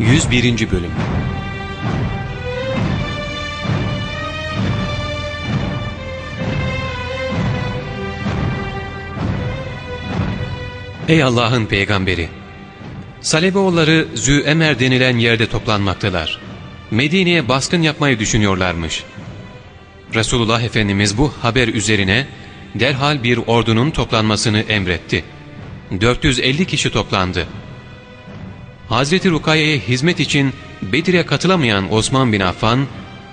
101. Bölüm Ey Allah'ın peygamberi! Salebeoğulları Züemer denilen yerde toplanmaktalar. Medine'ye baskın yapmayı düşünüyorlarmış. Resulullah Efendimiz bu haber üzerine derhal bir ordunun toplanmasını emretti. 450 kişi toplandı. Hazreti Rukaye'ye hizmet için Bedir'e katılamayan Osman bin Affan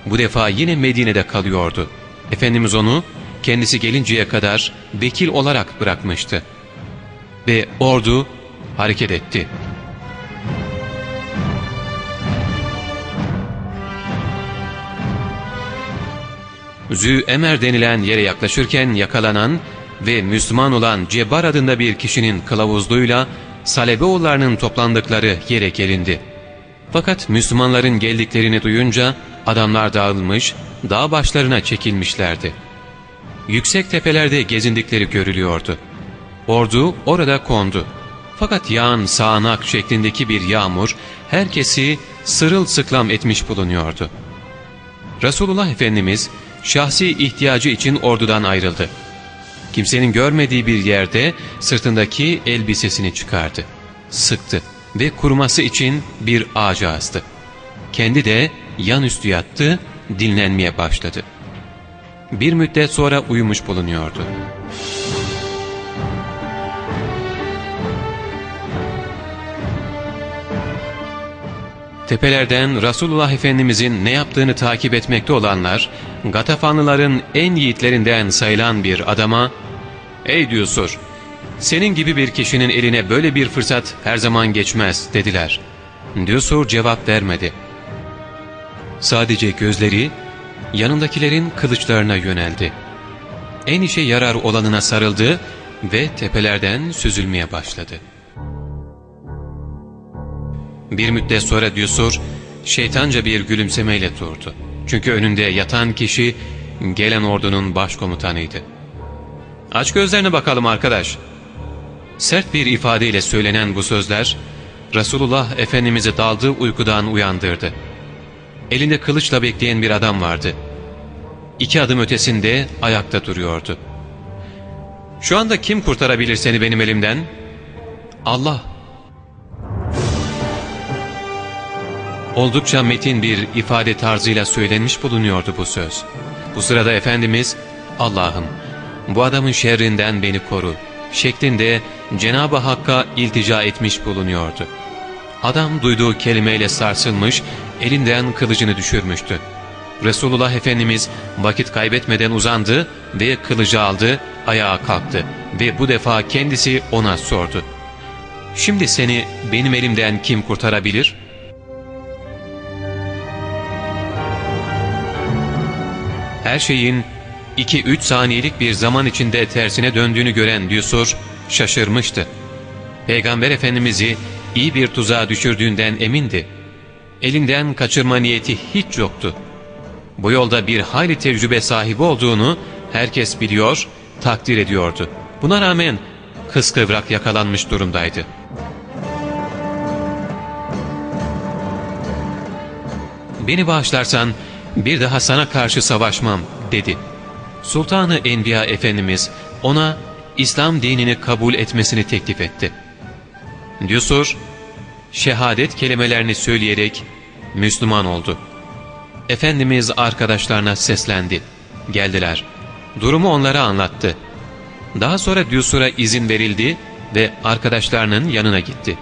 bu defa yine Medine'de kalıyordu. Efendimiz onu kendisi gelinceye kadar vekil olarak bırakmıştı. Ve ordu hareket etti. Zü Emer denilen yere yaklaşırken yakalanan ve Müslüman olan Cebbar adında bir kişinin kılavuzluğuyla Salebeoğullarının toplandıkları yere gelindi. Fakat Müslümanların geldiklerini duyunca adamlar dağılmış, dağ başlarına çekilmişlerdi. Yüksek tepelerde gezindikleri görülüyordu. Ordu orada kondu. Fakat yağan sağanak şeklindeki bir yağmur herkesi sırılsıklam etmiş bulunuyordu. Resulullah Efendimiz şahsi ihtiyacı için ordudan ayrıldı. Kimsenin görmediği bir yerde sırtındaki elbisesini çıkardı. Sıktı ve kuruması için bir ağaca astı. Kendi de yan üstü yattı, dinlenmeye başladı. Bir müddet sonra uyumuş bulunuyordu. Tepelerden Resulullah Efendimizin ne yaptığını takip etmekte olanlar, Gatafanlıların en yiğitlerinden sayılan bir adama, ''Ey Düsur, senin gibi bir kişinin eline böyle bir fırsat her zaman geçmez.'' dediler. Düsur cevap vermedi. Sadece gözleri yanındakilerin kılıçlarına yöneldi. En işe yarar olanına sarıldı ve tepelerden süzülmeye başladı.'' Bir müddet sonra Düsur şeytanca bir gülümsemeyle durdu. Çünkü önünde yatan kişi gelen ordunun başkomutanıydı. ''Aç gözlerine bakalım arkadaş.'' Sert bir ifadeyle söylenen bu sözler Resulullah Efendimiz'i daldığı uykudan uyandırdı. Elinde kılıçla bekleyen bir adam vardı. İki adım ötesinde ayakta duruyordu. ''Şu anda kim kurtarabilir seni benim elimden?'' ''Allah'' Oldukça metin bir ifade tarzıyla söylenmiş bulunuyordu bu söz. Bu sırada Efendimiz Allah'ım bu adamın şerrinden beni koru şeklinde Cenab-ı Hakk'a iltica etmiş bulunuyordu. Adam duyduğu kelimeyle sarsılmış, elinden kılıcını düşürmüştü. Resulullah Efendimiz vakit kaybetmeden uzandı ve kılıcı aldı, ayağa kalktı ve bu defa kendisi ona sordu. ''Şimdi seni benim elimden kim kurtarabilir?'' her şeyin 2-3 saniyelik bir zaman içinde tersine döndüğünü gören Yusur şaşırmıştı. Peygamber Efendimiz'i iyi bir tuzağa düşürdüğünden emindi. Elinden kaçırma niyeti hiç yoktu. Bu yolda bir hayli tecrübe sahibi olduğunu herkes biliyor, takdir ediyordu. Buna rağmen kıskıvrak yakalanmış durumdaydı. ''Beni bağışlarsan bir daha sana karşı savaşmam dedi. Sultanı Enbiya Efendimiz ona İslam dinini kabul etmesini teklif etti. Yusur, şehadet kelimelerini söyleyerek Müslüman oldu. Efendimiz arkadaşlarına seslendi. Geldiler. Durumu onlara anlattı. Daha sonra Düsur'a izin verildi ve arkadaşlarının yanına gitti.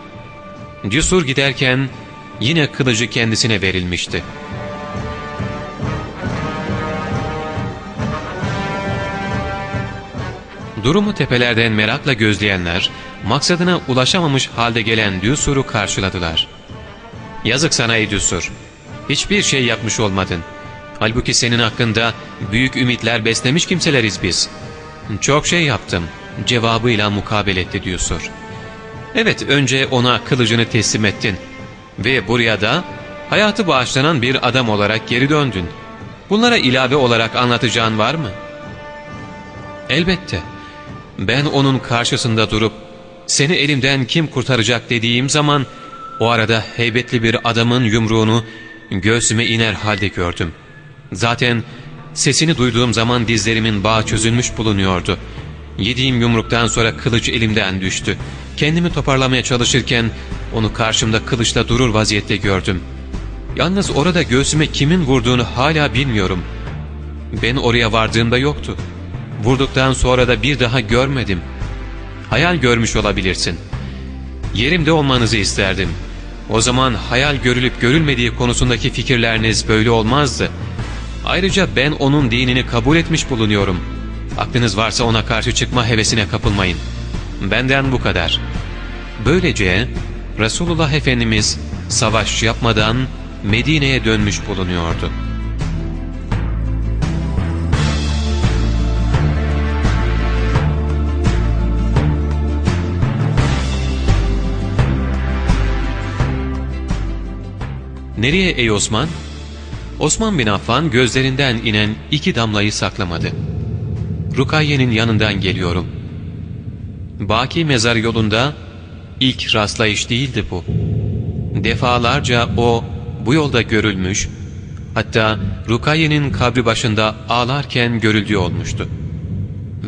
Düsur giderken yine kılıcı kendisine verilmişti. Durumu tepelerden merakla gözleyenler, maksadına ulaşamamış halde gelen Düsur'u karşıladılar. ''Yazık sana ey Düsur, hiçbir şey yapmış olmadın. Halbuki senin hakkında büyük ümitler beslemiş kimseleriz biz. Çok şey yaptım.'' cevabıyla mukabele etti Düsur. ''Evet, önce ona kılıcını teslim ettin ve buraya da hayatı bağışlanan bir adam olarak geri döndün. Bunlara ilave olarak anlatacağın var mı?'' ''Elbette.'' Ben onun karşısında durup seni elimden kim kurtaracak dediğim zaman O arada heybetli bir adamın yumruğunu göğsüme iner halde gördüm. Zaten sesini duyduğum zaman dizlerimin bağı çözülmüş bulunuyordu. Yediğim yumruktan sonra kılıç elimden düştü. Kendimi toparlamaya çalışırken onu karşımda kılıçla durur vaziyette gördüm. Yalnız orada göğsüme kimin vurduğunu hala bilmiyorum. Ben oraya vardığımda yoktu. Vurduktan sonra da bir daha görmedim. Hayal görmüş olabilirsin. Yerimde olmanızı isterdim. O zaman hayal görülüp görülmediği konusundaki fikirleriniz böyle olmazdı. Ayrıca ben onun dinini kabul etmiş bulunuyorum. Aklınız varsa ona karşı çıkma hevesine kapılmayın. Benden bu kadar. Böylece Resulullah Efendimiz savaş yapmadan Medine'ye dönmüş bulunuyordu. Nereye ey Osman? Osman bin Affan gözlerinden inen iki damlayı saklamadı. Rukayye'nin yanından geliyorum. Baki mezar yolunda ilk rastlayış değildi bu. Defalarca o bu yolda görülmüş, hatta Rukayye'nin kabri başında ağlarken görüldüğü olmuştu.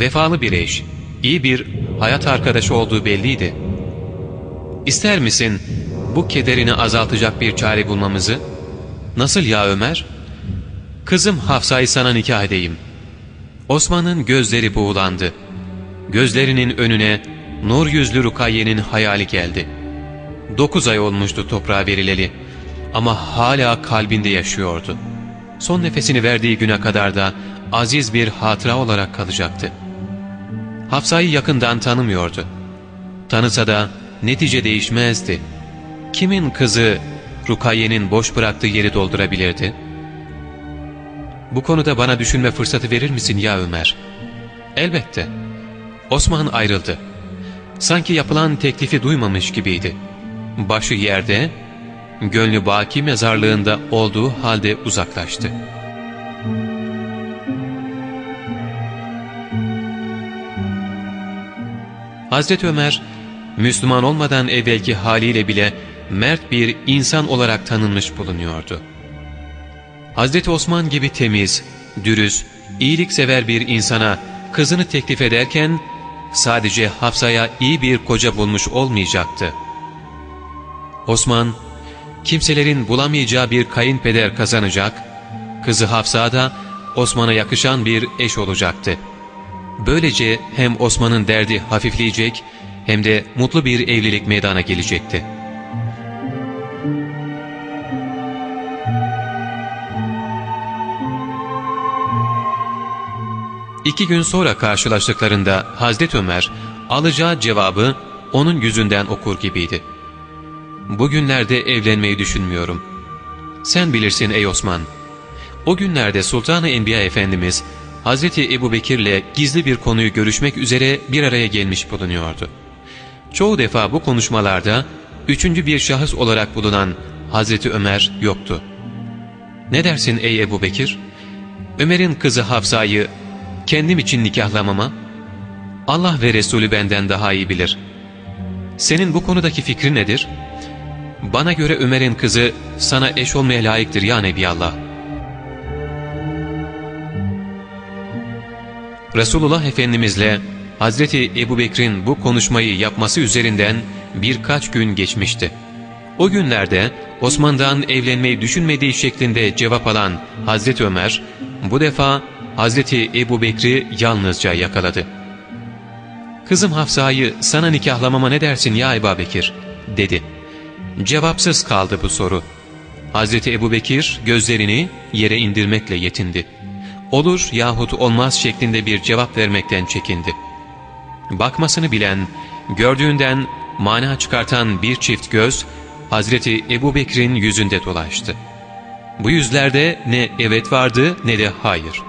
Vefalı bir eş, iyi bir hayat arkadaşı olduğu belliydi. İster misin bu kederini azaltacak bir çare bulmamızı? Nasıl ya Ömer? Kızım Hafsa'yı sana nikah edeyim. Osman'ın gözleri buğulandı. Gözlerinin önüne nur yüzlü Rukayye'nin hayali geldi. Dokuz ay olmuştu toprağa verileli ama hala kalbinde yaşıyordu. Son nefesini verdiği güne kadar da aziz bir hatıra olarak kalacaktı. Hafsa'yı yakından tanımıyordu. Tanısa da netice değişmezdi. Kimin kızı Rukayye'nin boş bıraktığı yeri doldurabilirdi? Bu konuda bana düşünme fırsatı verir misin ya Ömer? Elbette. Osman ayrıldı. Sanki yapılan teklifi duymamış gibiydi. Başı yerde, gönlü baki mezarlığında olduğu halde uzaklaştı. Hazreti Ömer, Müslüman olmadan evvelki haliyle bile mert bir insan olarak tanınmış bulunuyordu. Hazreti Osman gibi temiz, dürüst, iyiliksever bir insana kızını teklif ederken sadece Hafsa'ya iyi bir koca bulmuş olmayacaktı. Osman, kimselerin bulamayacağı bir kayınpeder kazanacak, kızı Hafsa da Osman'a yakışan bir eş olacaktı. Böylece hem Osman'ın derdi hafifleyecek hem de mutlu bir evlilik meydana gelecekti. İki gün sonra karşılaştıklarında Hazreti Ömer alacağı cevabı onun yüzünden okur gibiydi. Bugünlerde evlenmeyi düşünmüyorum. Sen bilirsin ey Osman. O günlerde Sultan-ı Enbiya Efendimiz Hazreti Ebu Bekir'le gizli bir konuyu görüşmek üzere bir araya gelmiş bulunuyordu. Çoğu defa bu konuşmalarda üçüncü bir şahıs olarak bulunan Hazreti Ömer yoktu. Ne dersin ey Ebu Bekir? Ömer'in kızı Hafsa'yı kendim için nikahlamama? Allah ve Resulü benden daha iyi bilir. Senin bu konudaki fikrin nedir? Bana göre Ömer'in kızı sana eş olmaya layıktır ya Nebiyallah. Resulullah Efendimizle Hazreti Ebu Bekir'in bu konuşmayı yapması üzerinden birkaç gün geçmişti. O günlerde Osman'dan evlenmeyi düşünmediği şeklinde cevap alan Hazreti Ömer, bu defa Hazreti Ebu Bekir'i yalnızca yakaladı. ''Kızım Hafsa'yı sana nikahlamama ne dersin ya Ebu Bekir?'' dedi. Cevapsız kaldı bu soru. Hazreti Ebu Bekir gözlerini yere indirmekle yetindi. Olur yahut olmaz şeklinde bir cevap vermekten çekindi. Bakmasını bilen, gördüğünden mana çıkartan bir çift göz Hazreti Ebu Bekir'in yüzünde dolaştı. Bu yüzlerde ne evet vardı ne de hayır.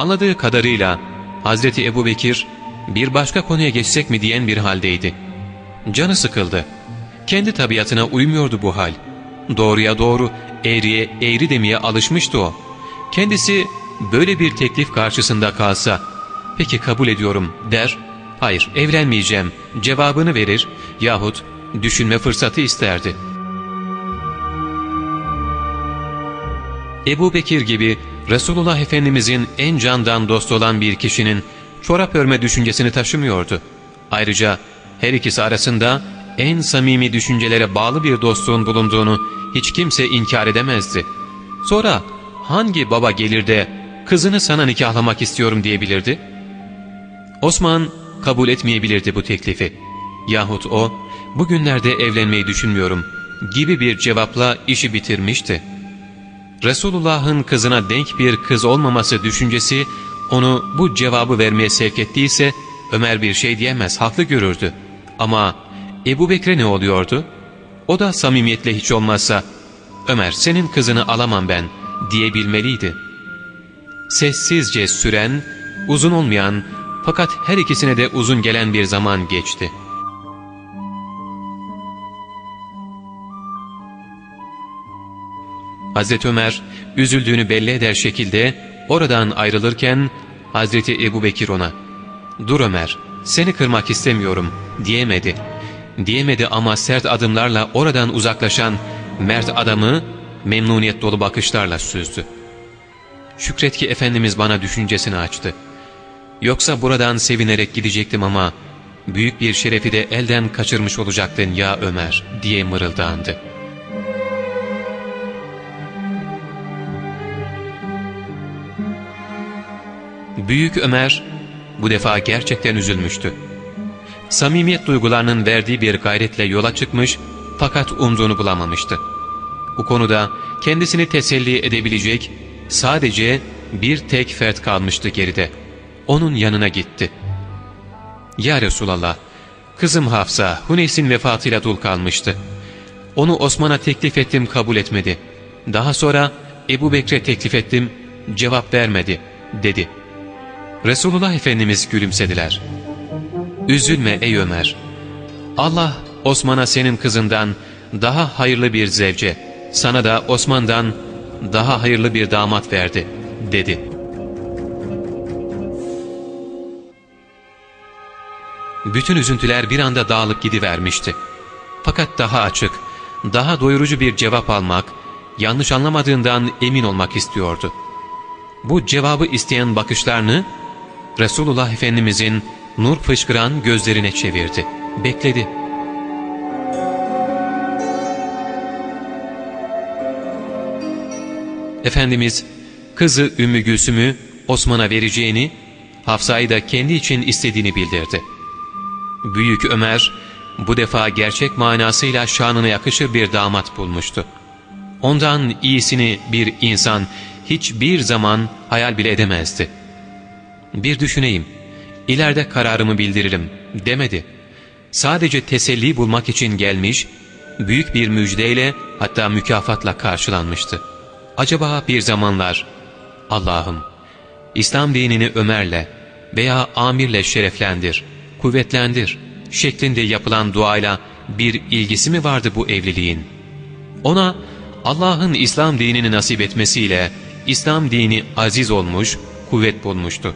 Anladığı kadarıyla Hazreti Ebu Bekir bir başka konuya geçsek mi diyen bir haldeydi. Canı sıkıldı. Kendi tabiatına uymuyordu bu hal. Doğruya doğru, eğriye eğri demeye alışmıştı o. Kendisi böyle bir teklif karşısında kalsa, peki kabul ediyorum der, hayır evlenmeyeceğim cevabını verir yahut düşünme fırsatı isterdi. Ebu Bekir gibi Resulullah Efendimizin en candan dostu olan bir kişinin çorap örme düşüncesini taşımıyordu. Ayrıca her ikisi arasında en samimi düşüncelere bağlı bir dostluğun bulunduğunu hiç kimse inkar edemezdi. Sonra hangi baba gelir de kızını sana nikahlamak istiyorum diyebilirdi? Osman kabul etmeyebilirdi bu teklifi. Yahut o, bugünlerde evlenmeyi düşünmüyorum gibi bir cevapla işi bitirmişti. Resulullah'ın kızına denk bir kız olmaması düşüncesi onu bu cevabı vermeye sevk ettiyse Ömer bir şey diyemez, haklı görürdü. Ama Ebu Bekre ne oluyordu? O da samimiyetle hiç olmazsa Ömer senin kızını alamam ben diyebilmeliydi. Sessizce süren, uzun olmayan fakat her ikisine de uzun gelen bir zaman geçti. Hazreti Ömer üzüldüğünü belli eder şekilde oradan ayrılırken Hazreti Ebu Bekir ona ''Dur Ömer seni kırmak istemiyorum'' diyemedi. Diyemedi ama sert adımlarla oradan uzaklaşan mert adamı memnuniyet dolu bakışlarla süzdü. Şükret ki Efendimiz bana düşüncesini açtı. Yoksa buradan sevinerek gidecektim ama büyük bir şerefi de elden kaçırmış olacaktın ya Ömer diye mırıldandı. Büyük Ömer bu defa gerçekten üzülmüştü. Samimiyet duygularının verdiği bir gayretle yola çıkmış fakat umduğunu bulamamıştı. Bu konuda kendisini teselli edebilecek sadece bir tek fert kalmıştı geride. Onun yanına gitti. ''Ya Resulallah, kızım Hafsa Huneys'in vefatıyla dul kalmıştı. Onu Osman'a teklif ettim kabul etmedi. Daha sonra Ebu Bekre teklif ettim cevap vermedi.'' dedi. Resulullah Efendimiz gülümsediler. ''Üzülme ey Ömer. Allah Osman'a senin kızından daha hayırlı bir zevce, sana da Osman'dan daha hayırlı bir damat verdi.'' dedi. Bütün üzüntüler bir anda dağılıp gidivermişti. Fakat daha açık, daha doyurucu bir cevap almak, yanlış anlamadığından emin olmak istiyordu. Bu cevabı isteyen bakışlarını Resulullah Efendimizin nur fışkıran gözlerine çevirdi. Bekledi. Efendimiz kızı Ümmü Gülsüm'ü Osman'a vereceğini, Hafsa'yı da kendi için istediğini bildirdi. Büyük Ömer bu defa gerçek manasıyla şanına yakışır bir damat bulmuştu. Ondan iyisini bir insan hiçbir zaman hayal bile edemezdi. Bir düşüneyim, ileride kararımı bildiririm demedi. Sadece teselli bulmak için gelmiş, büyük bir müjdeyle hatta mükafatla karşılanmıştı. Acaba bir zamanlar Allah'ım İslam dinini Ömer'le veya Amir'le şereflendir, kuvvetlendir şeklinde yapılan duayla bir ilgisi mi vardı bu evliliğin? Ona Allah'ın İslam dinini nasip etmesiyle İslam dini aziz olmuş, kuvvet bulmuştu.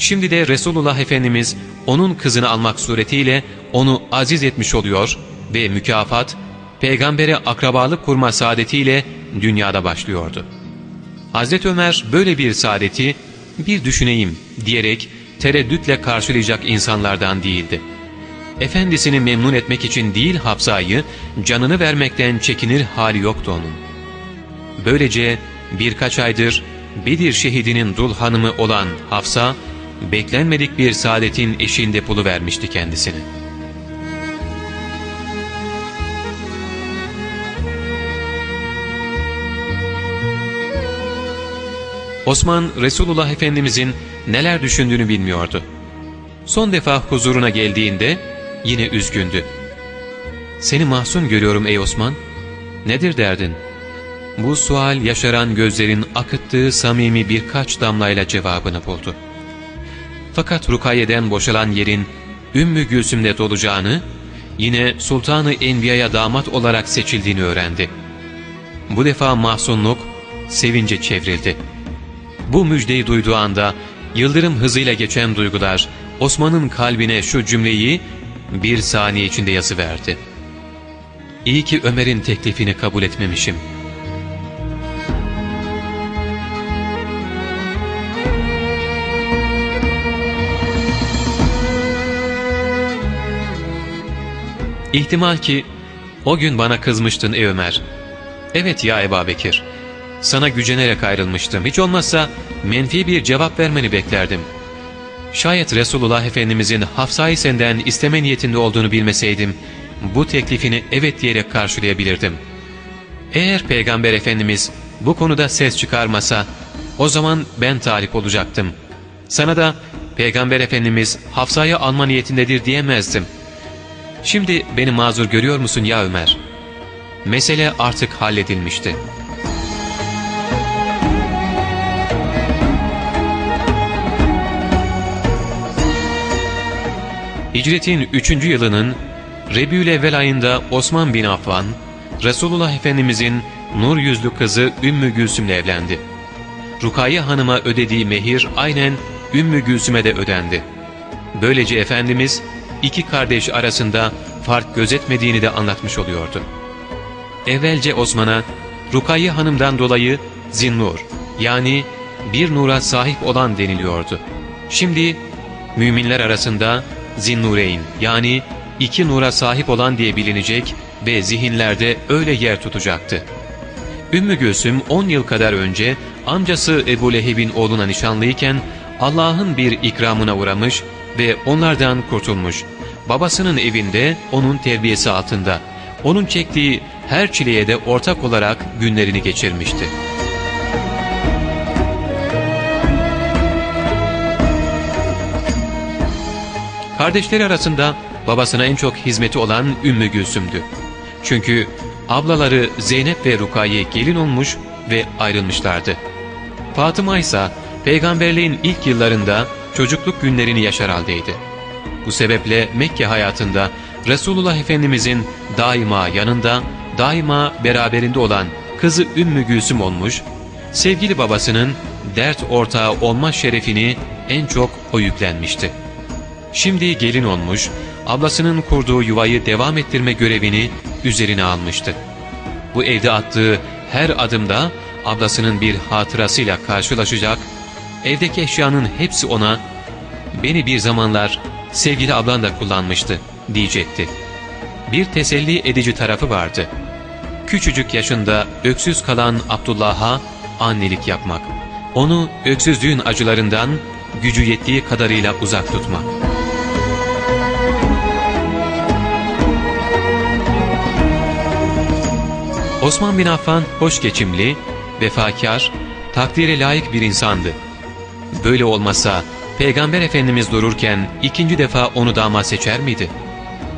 Şimdi de Resulullah Efendimiz onun kızını almak suretiyle onu aziz etmiş oluyor ve mükafat peygambere akrabalık kurma saadetiyle dünyada başlıyordu. Hazreti Ömer böyle bir saadeti bir düşüneyim diyerek tereddütle karşılayacak insanlardan değildi. Efendisini memnun etmek için değil Hafsa'yı canını vermekten çekinir hali yoktu onun. Böylece birkaç aydır Bedir şehidinin dul hanımı olan Hafsa, beklenmedik bir saadetin eşiğinde buluvermişti kendisini. Osman Resulullah Efendimizin neler düşündüğünü bilmiyordu. Son defa huzuruna geldiğinde yine üzgündü. ''Seni mahzun görüyorum ey Osman. Nedir derdin?'' Bu sual yaşaran gözlerin akıttığı samimi birkaç damlayla cevabını buldu. Fakat Rukaye'den boşalan yerin Ümmü Gülsüm'de dolacağını, yine Sultanı Enbiya'ya damat olarak seçildiğini öğrendi. Bu defa mahzunluk sevince çevrildi. Bu müjdeyi duyduğu anda yıldırım hızıyla geçen duygular Osman'ın kalbine şu cümleyi bir saniye içinde yazıverdi. İyi ki Ömer'in teklifini kabul etmemişim.'' İhtimal ki o gün bana kızmıştın ey Ömer. Evet ya Ebu Bekir. Sana gücenerek ayrılmıştım. Hiç olmazsa menfi bir cevap vermeni beklerdim. Şayet Resulullah Efendimizin Hafsa'yı senden isteme niyetinde olduğunu bilmeseydim, bu teklifini evet diyerek karşılayabilirdim. Eğer Peygamber Efendimiz bu konuda ses çıkarmasa, o zaman ben talip olacaktım. Sana da Peygamber Efendimiz Hafsa'yı alma niyetindedir diyemezdim. Şimdi beni mazur görüyor musun ya Ömer? Mesele artık halledilmişti. Hicretin 3. yılının Rebül ayında Osman bin Affan, Resulullah Efendimizin nur yüzlü kızı Ümmü Gülsüm'le evlendi. Rukaye Hanım'a ödediği mehir aynen Ümmü Gülsüm'e de ödendi. Böylece Efendimiz iki kardeş arasında fark gözetmediğini de anlatmış oluyordu. Evvelce Osman'a Rukaye Hanım'dan dolayı Zinnur yani bir nura sahip olan deniliyordu. Şimdi müminler arasında Zinnureyn yani iki nura sahip olan diye bilinecek ve zihinlerde öyle yer tutacaktı. Ümmü Gülsüm 10 yıl kadar önce amcası Ebu Leheb'in oğluna nişanlıyken Allah'ın bir ikramına uğramış ve onlardan kurtulmuş. Babasının evinde onun terbiyesi altında, onun çektiği her çileye de ortak olarak günlerini geçirmişti. Kardeşleri arasında babasına en çok hizmeti olan Ümmü Gülsüm'dü. Çünkü ablaları Zeynep ve Rukaye gelin olmuş ve ayrılmışlardı. Fatıma ise peygamberliğin ilk yıllarında çocukluk günlerini yaşar haldeydi. Bu sebeple Mekke hayatında Resulullah Efendimizin daima yanında, daima beraberinde olan kızı Ümmü Gülsüm olmuş, sevgili babasının dert ortağı olma şerefini en çok o yüklenmişti. Şimdi gelin olmuş, ablasının kurduğu yuvayı devam ettirme görevini üzerine almıştı. Bu evde attığı her adımda ablasının bir hatırasıyla karşılaşacak, evdeki eşyanın hepsi ona, beni bir zamanlar sevgili ablan da kullanmıştı diyecekti. Bir teselli edici tarafı vardı. Küçücük yaşında öksüz kalan Abdullah'a annelik yapmak, onu öksüzlüğün acılarından gücü yettiği kadarıyla uzak tutmak. Osman bin Affan hoş geçimli, vefakar, takdire layık bir insandı. Böyle olmasa Peygamber Efendimiz dururken ikinci defa onu damat seçer miydi?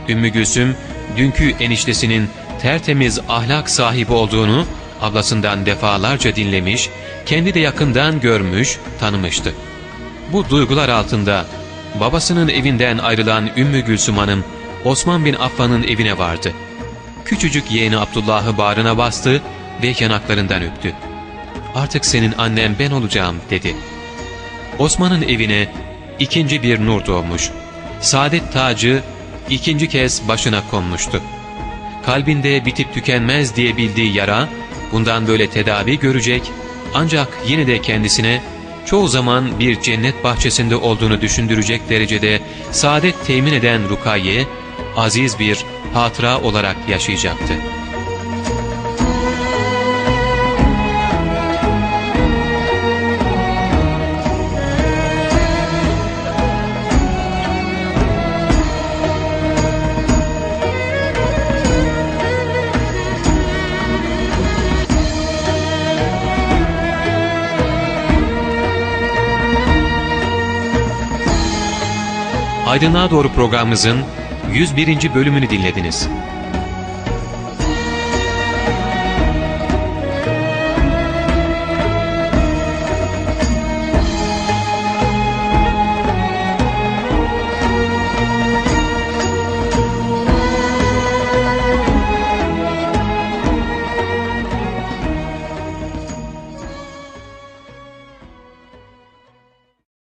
Ümmü Gülsüm, dünkü eniştesinin tertemiz ahlak sahibi olduğunu ablasından defalarca dinlemiş, kendi de yakından görmüş, tanımıştı. Bu duygular altında babasının evinden ayrılan Ümmü Gülsüm Hanım, Osman bin Affan'ın evine vardı. Küçücük yeğeni Abdullah'ı bağrına bastı ve yanaklarından öptü. ''Artık senin annem ben olacağım.'' dedi. Osman'ın evine ikinci bir nur doğmuş. Saadet tacı ikinci kez başına konmuştu. Kalbinde bitip tükenmez diye bildiği yara bundan böyle tedavi görecek ancak yine de kendisine çoğu zaman bir cennet bahçesinde olduğunu düşündürecek derecede saadet temin eden Rukaye aziz bir hatıra olarak yaşayacaktı. Aydınlığa Doğru programımızın 101. bölümünü dinlediniz.